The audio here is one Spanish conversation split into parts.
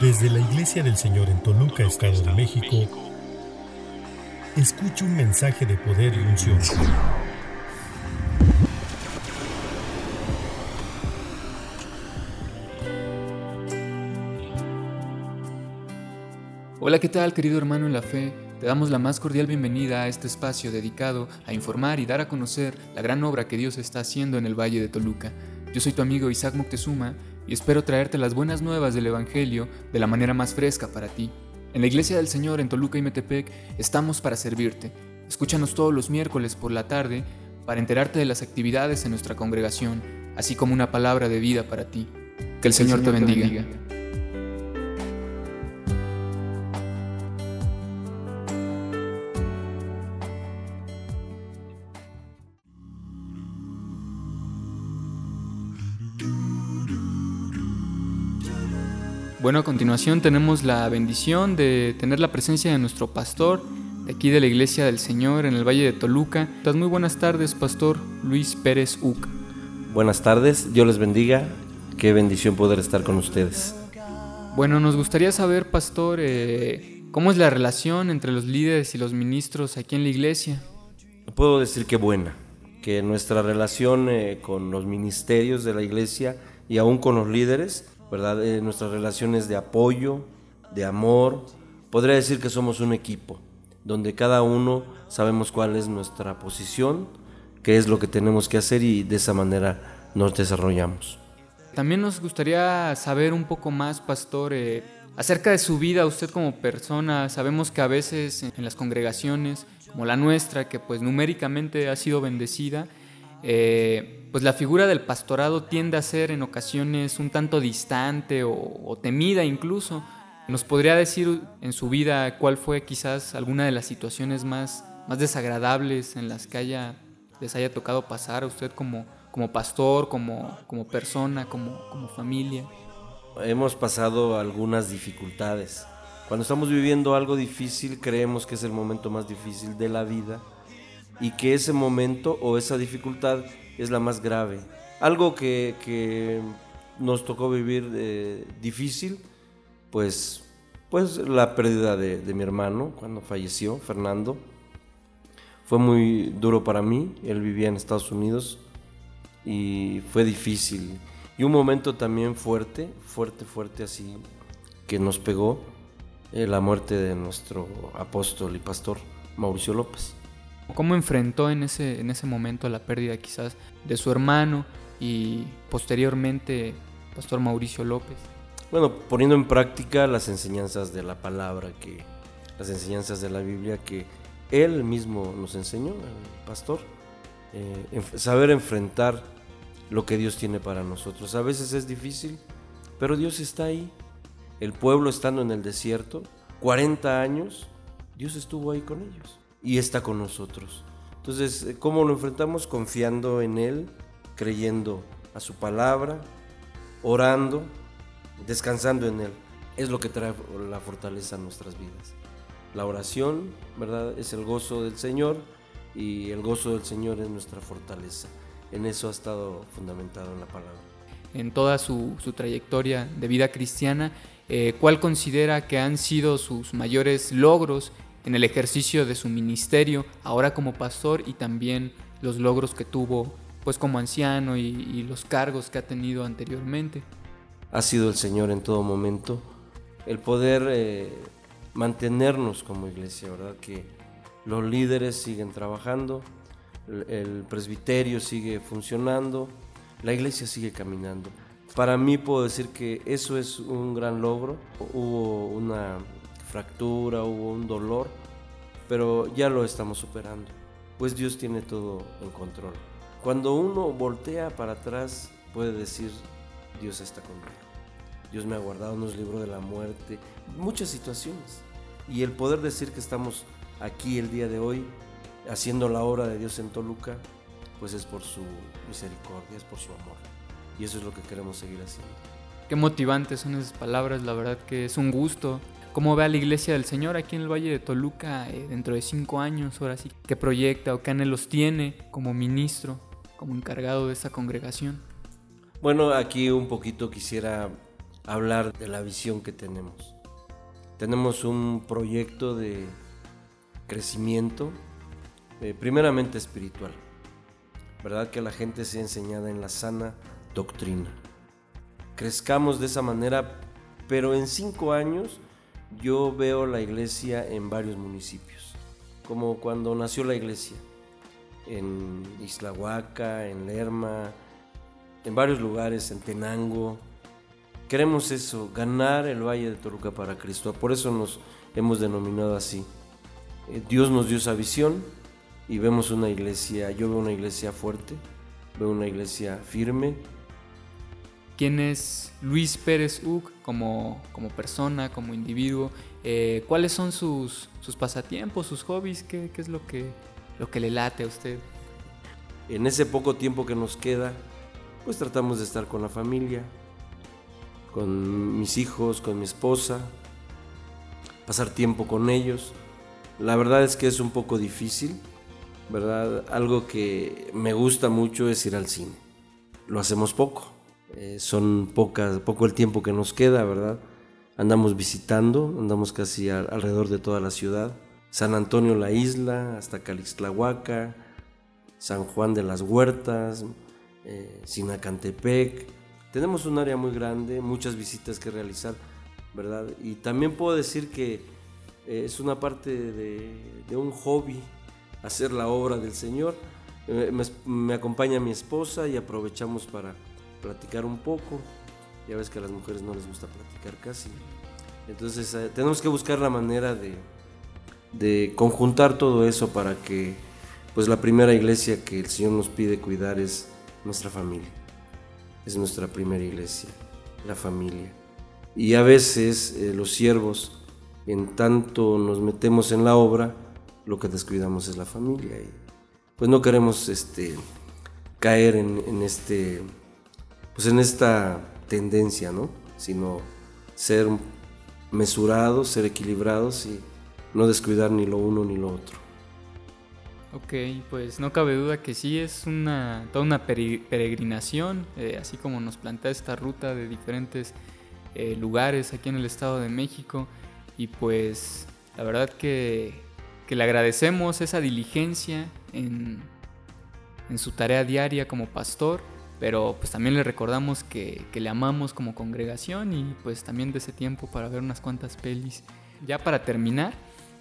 Desde la Iglesia del Señor en Toluca, Estado de México, escucha un mensaje de poder y unción. Hola, ¿qué tal querido hermano en la fe? Te damos la más cordial bienvenida a este espacio dedicado a informar y dar a conocer la gran obra que Dios está haciendo en el Valle de Toluca. Yo soy tu amigo Isaac Moctezuma y espero traerte las buenas nuevas del Evangelio de la manera más fresca para ti. En la Iglesia del Señor en Toluca y Metepec estamos para servirte. Escúchanos todos los miércoles por la tarde para enterarte de las actividades en nuestra congregación, así como una palabra de vida para ti. Que el, Señor, te bendiga. Bueno, a continuación tenemos la bendición de tener la presencia de nuestro pastor de aquí de la Iglesia del Señor en el Valle de Toluca. Muy buenas tardes, pastor Luis Pérez Uc. Buenas tardes, Dios les bendiga. Qué bendición poder estar con ustedes. Bueno, nos gustaría saber, pastor, eh, cómo es la relación entre los líderes y los ministros aquí en la iglesia. Puedo decir que buena, que nuestra relación eh, con los ministerios de la iglesia y aún con los líderes ¿verdad? Eh, nuestras relaciones de apoyo, de amor. Podría decir que somos un equipo, donde cada uno sabemos cuál es nuestra posición, qué es lo que tenemos que hacer y de esa manera nos desarrollamos. También nos gustaría saber un poco más, pastor, eh, acerca de su vida, usted como persona. Sabemos que a veces en las congregaciones, como la nuestra, que pues numéricamente ha sido bendecida, eh, pues la figura del pastorado tiende a ser en ocasiones un tanto distante o, temida incluso. ¿Nos podría decir en su vida cuál fue quizás alguna de las situaciones más, más desagradables en las que haya, les haya tocado pasar a usted como, como pastor, como, como persona, como, como familia? Hemos pasado algunas dificultades. Cuando estamos viviendo algo difícil creemos que es el momento más difícil de la vida y que ese momento o esa dificultad es la más grave. Algo que, nos tocó vivir eh, difícil, pues, pues la pérdida de, de mi hermano cuando falleció, Fernando. Fue muy duro para mí, él vivía en Estados Unidos y fue difícil. Y un momento también fuerte, fuerte, fuerte así, que nos pegó eh, la muerte de nuestro apóstol y pastor Mauricio López. ¿Cómo enfrentó en ese, en ese momento la pérdida quizás de su hermano y posteriormente Pastor Mauricio López? Bueno, poniendo en práctica las enseñanzas de la palabra, que, las enseñanzas de la Biblia que él mismo nos enseñó, el pastor, eh, saber enfrentar lo que Dios tiene para nosotros. A veces es difícil, pero Dios está ahí. El pueblo estando en el desierto, 40 años, Dios estuvo ahí con ellos y está con nosotros. Entonces, eh, ¿cómo lo enfrentamos? Confiando en Él, creyendo a su palabra, orando, descansando en Él. Es lo que trae la fortaleza a nuestras vidas. La oración, ¿verdad? Es el gozo del Señor y el gozo del Señor es nuestra fortaleza. En eso ha estado fundamentado en la palabra. En toda su, trayectoria de vida cristiana, eh, ¿cuál considera que han sido sus mayores logros en el ejercicio de su ministerio, ahora como pastor y también los logros que tuvo pues como anciano y, los cargos que ha tenido anteriormente. Ha sido el Señor en todo momento el poder eh, mantenernos como iglesia, ¿verdad? Que los líderes siguen trabajando, el presbiterio sigue funcionando, la iglesia sigue caminando. Para mí puedo decir que eso es un gran logro. Hubo una fractura, hubo un dolor, pero ya lo estamos superando, pues Dios tiene todo en control. Cuando uno voltea para atrás, puede decir, Dios está conmigo. Dios me ha guardado, nos libró de la muerte, muchas situaciones. Y el poder decir que estamos aquí el día de hoy, haciendo la obra de Dios en Toluca, pues es por su misericordia, es por su amor. Y eso es lo que queremos seguir haciendo. Qué motivantes son esas palabras, la verdad que es un gusto cómo ve a la iglesia del Señor aquí en el Valle de Toluca eh, dentro de cinco años, ahora sí, qué proyecta o qué anhelos tiene como ministro, como encargado de esa congregación. Bueno, aquí un poquito quisiera hablar de la visión que tenemos. Tenemos un proyecto de crecimiento, eh, primeramente espiritual. ¿Verdad? Que la gente sea enseñada en la sana doctrina. Crezcamos de esa manera, pero en cinco años yo veo la iglesia en varios municipios, como cuando nació la iglesia, en Islahuaca, en Lerma, en varios lugares, en Tenango. Queremos eso, ganar el Valle de Toluca para Cristo. Por eso nos hemos denominado así. Eh, Dios nos dio esa visión y vemos una iglesia, yo veo una iglesia fuerte, veo una iglesia firme. ¿Quién es Luis Pérez Uc como, como persona, como individuo? Eh, ¿Cuáles son sus, sus, pasatiempos, sus hobbies? ¿Qué, qué es lo que, lo que le late a usted? En ese poco tiempo que nos queda, pues tratamos de estar con la familia, con mis hijos, con mi esposa, pasar tiempo con ellos. La verdad es que es un poco difícil, ¿verdad? Algo que me gusta mucho es ir al cine. Lo hacemos poco. Eh, son pocas, poco el tiempo que nos queda, ¿verdad? Andamos visitando, andamos casi alrededor de toda la ciudad. San Antonio la isla, hasta Calixtlahuaca, San Juan de las Huertas, eh, Sinacantepec. Tenemos un área muy grande, muchas visitas que realizar, ¿verdad? Y también puedo decir que eh, es una parte de, un hobby hacer la obra del Señor. Me, acompaña mi esposa y aprovechamos para platicar un poco. Ya ves que a las mujeres no les gusta platicar casi. Entonces tenemos que buscar la manera de, de conjuntar todo eso para que pues la primera iglesia que el Señor nos pide cuidar es nuestra familia. Es nuestra primera iglesia, la familia. Y a veces eh, los siervos, en tanto nos metemos en la obra, lo que descuidamos es la familia. Y pues no queremos este, caer en, este, pues en esta tendencia, ¿no? Sino ser mesurados, ser equilibrados y no descuidar ni lo uno ni lo otro. Ok, pues no cabe duda que sí es una, toda una peregrinación, eh, así como nos plantea esta ruta de diferentes eh, lugares aquí en el Estado de México. Y pues la verdad que, que le agradecemos esa diligencia en, en, su tarea diaria como pastor, pero pues también le recordamos que, que le amamos como congregación y pues también de ese tiempo para ver unas cuantas pelis. Ya para terminar,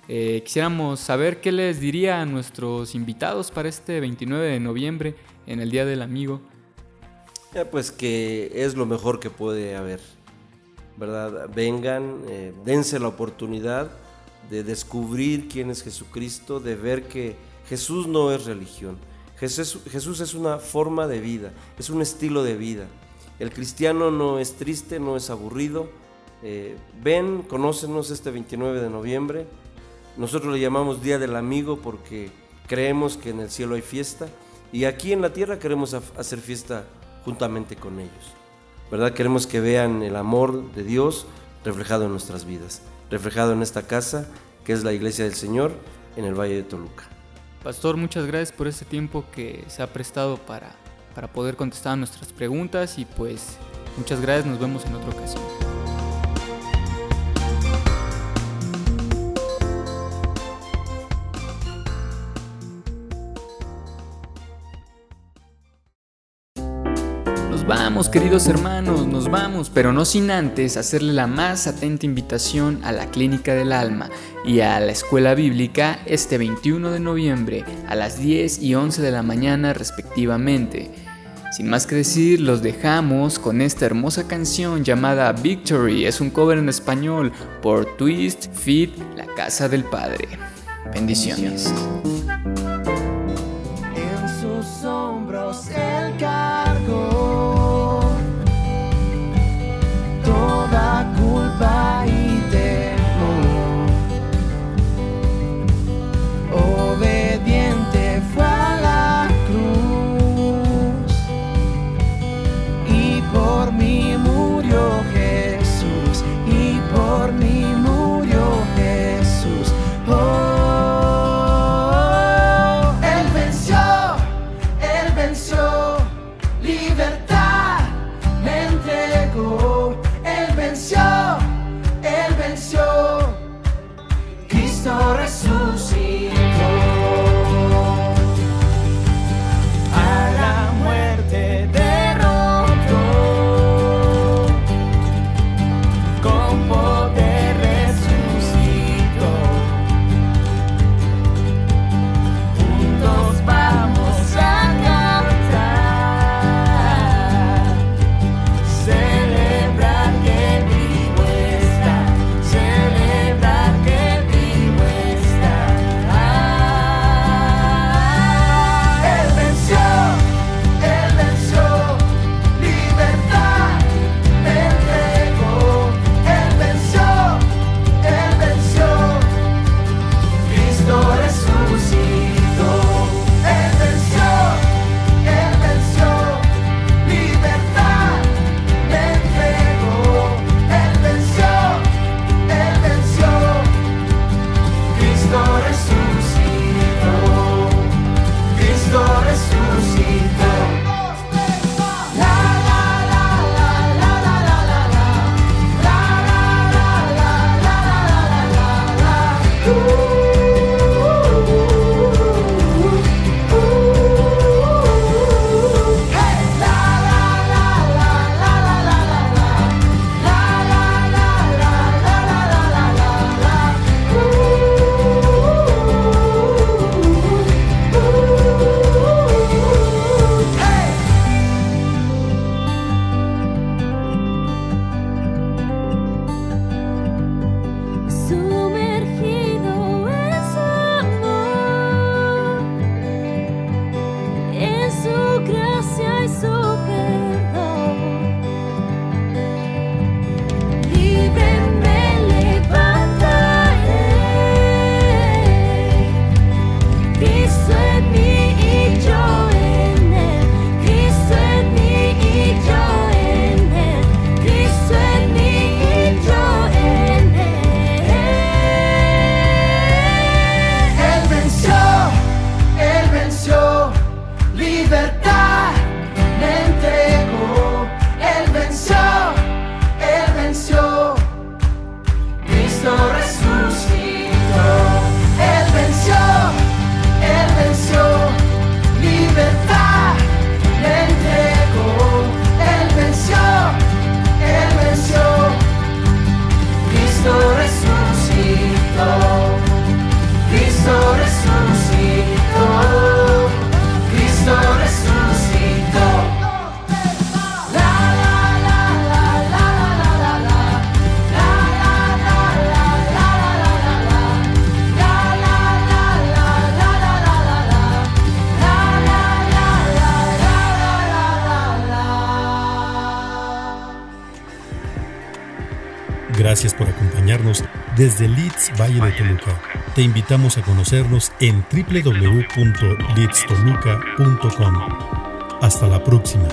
eh, quisiéramos saber qué les diría a nuestros invitados para este 29 de noviembre en el Día del Amigo. pues que es lo mejor que puede haber, ¿verdad? Vengan, eh, dense la oportunidad de descubrir quién es Jesucristo, de ver que Jesús no es religión. Jesús, es una forma de vida, es un estilo de vida. El cristiano no es triste, no es aburrido. Eh, ven, conócenos este 29 de noviembre nosotros le llamamos Día del Amigo porque creemos que en el cielo hay fiesta y aquí en la tierra queremos hacer fiesta juntamente con ellos. ¿Verdad? Queremos que vean el amor de Dios reflejado en nuestras vidas, reflejado en esta casa que es la iglesia del Señor en el Valle de Toluca. Pastor, muchas gracias por este tiempo que se ha prestado para, para poder contestar nuestras preguntas y pues muchas gracias, nos vemos en otra ocasión. Vamos, queridos hermanos, nos vamos, pero no sin antes hacerle la más atenta invitación a la Clínica del Alma y a la Escuela Bíblica este 21 de noviembre a las 10 y 11 de la mañana respectivamente. Sin más que decir, los dejamos con esta hermosa canción llamada Victory. Es un cover en español por Twist Fit, la Casa del Padre. Bendiciones. En Gracias por acompañarnos desde Leeds Valle de Toluca. Te invitamos a conocernos en www.leedstoluca.com. Hasta la próxima.